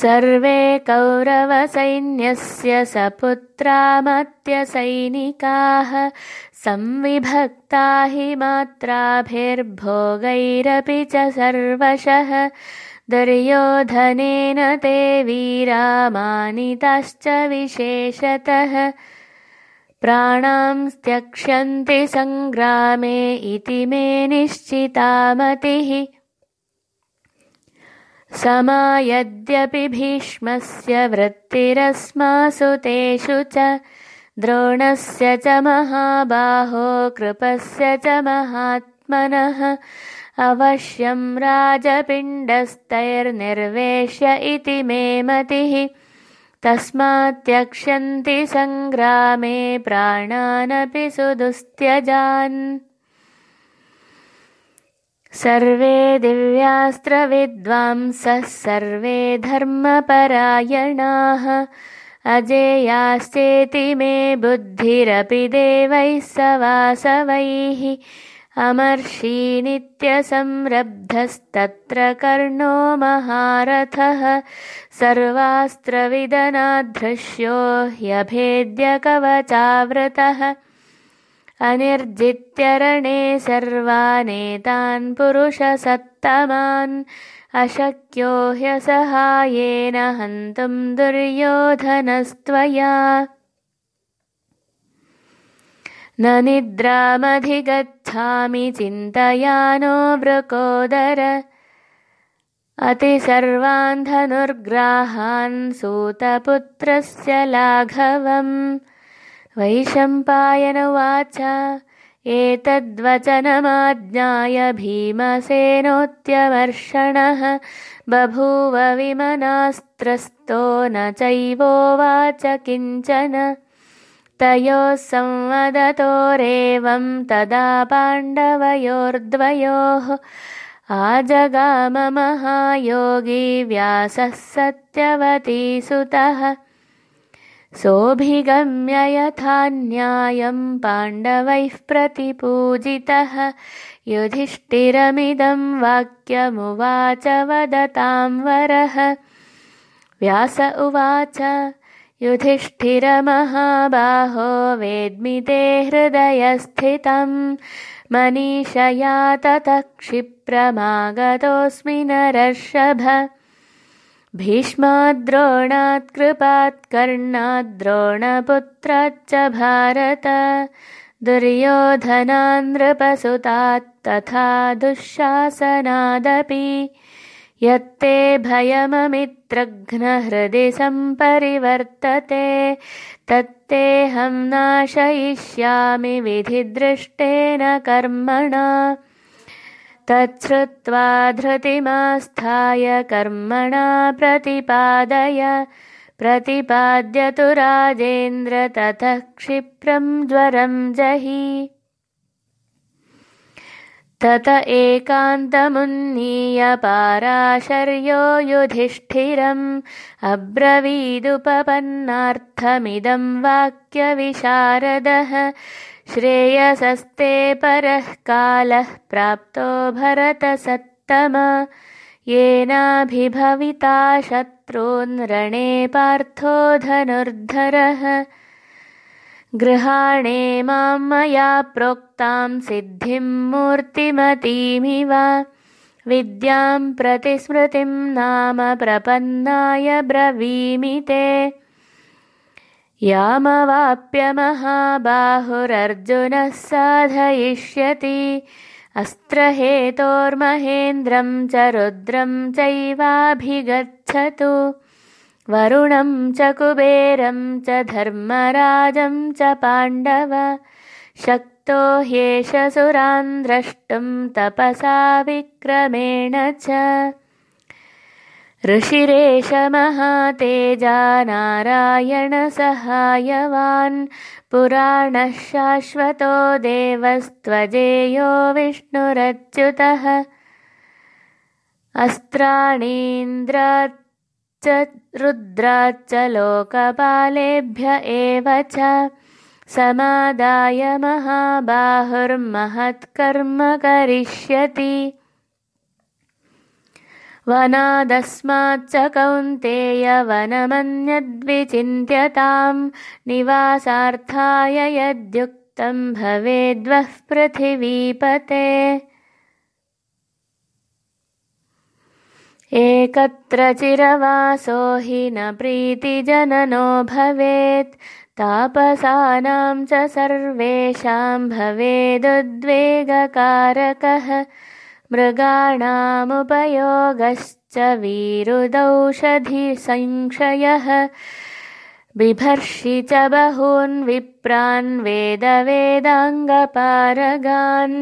सर्वे कौरवसैन्यस्य सपुत्रामत्यसैनिकाः संविभक्ता हि मात्राभिर्भोगैरपि च सर्वशः। दुर्योधनेन ते वीरामानिताश्च विशेषतः। प्राणां त्यक्ष्यन्ति सङ्ग्रामे इति मे निश्चितामतिः समा यद्यपि भीष्मस्य वृत्तिरस्मासु तेषु च द्रोणस्य च महाबाहो कृपस्य च महात्मनः अवश्यं राजपिण्डस्तैर्निर्वेश्य इति मे मतिः। तस्मात्यक्ष्यन्ति सङ्ग्रामे प्राणानपि सुदुस्त्यजान् सर्वे दिव्यास्त्रविद्वांसः सर्वे धर्मपरायणाः। अजेयाश्चेति मे बुद्धिरपि देवैः सवासवैः। अमर्षी नित्यसंरब्धस्तत्र कर्णो महारथः। सर्वास्त्रविदनाधृश्यो ह्यभेद्यकवचावृतः अनिर्जित्यरणे सर्वानेतान् पुरुषसत्तमान्। अशक्यो ह्यसहायेन हन्तुं दुर्योधनस्त्वया। न निद्रामधिगच्छामि चिन्तयानो वृकोदर। अतिसर्वान् धनुर्ग्राहान् सूतपुत्रस्य लाघवम् वैशम्पायन उवाच एतद्वचनमाज्ञाय भीमसेनोत्यवर्षणः। बभूव विमनास्त्रस्तो न चैवोवाच किञ्चन। तयोः संवदतोरेवं तदा पाण्डवयोर्द्वयोः। आजगाममहायोगी व्यासः सत्यवतीसुतः सोऽभिगम्य यथा न्यायं पाण्डवैः प्रतिपूजितः। युधिष्ठिरमिदं वाक्यमुवाच वदतां वरः। व्यास उवाच युधिष्ठिरमहाबाहो वेद्मि ते हृदयस्थितं। मनीषया ततः क्षिप्रमागतोऽस्मि नरर्षभ भीष्माद्रोणात् कृपात् कर्णाद्रोणपुत्राच्च भारत। दुर्योधनान्नृपसुतात् तथा दुःशासनादपि। यत्ते भयममित्रघ्नहृदि सम्परिवर्तते तत्तेऽहं नाशयिष्यामि विधिदृष्टेन कर्मणा तच्छ्रुत्वा धृतिमास्थाय कर्मणा प्रतिपादय। प्रतिपाद्य तु राजेन्द्र ततः क्षिप्रं ज्वरं जहि। तत एकान्तमुन्नीय पाराशर्यो युधिष्ठिरम् अब्रवीदुपपन्नार्थमिदं वाक्यविशारदः श्रेयसस्ते परः कालः प्राप्तो भरतसत्तम। येनाभिभविता शत्रून् पार्थो धनुर्धरः। गृहाणे मां मया प्रोक्तां सिद्धिं मूर्तिमतीमिव। विद्यां प्रतिस्मृतिं नाम प्रपन्नाय ब्रवीमि ते यामवाप्य महाबाहुरर्जुनः साधयिष्यति। अस्त्रहेतोर्महेन्द्रं च रुद्रं चैवाभिगच्छतु। वरुणं च कुबेरं च धर्मराजं च पाण्डव। शक्तो ह्येष सुरान् द्रष्टुं तपसा विक्रमेण च महातेजा नारायणसहायवान् पुराणः शाश्वतो देवस्त्वजेयो विष्णुरच्युतः अस्त्राणीन्द्राच्च रुद्राच्च लोकपालेभ्य एव च समादाय महाबाहुर्महत्कर्म करिष्यति वनादस्माच्च कौन्तेय वनमन्यद्विचिन्त्यतां निवासार्थाय यद्युक्तं भवेद्वः पृथिवीपते। एकत्र चिरवासो हि न प्रीतिजननो भवेत्। तापसानां च सर्वेषां भवेदुद्वेगकारकः मृगाणामुपयोगश्च वीरुदौषधिसंक्षयः बिभर्षि च बहून् विप्रान् वेदवेदाङ्गपारगान्